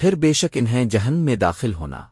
پھر بے شک انہیں جہن میں داخل ہونا۔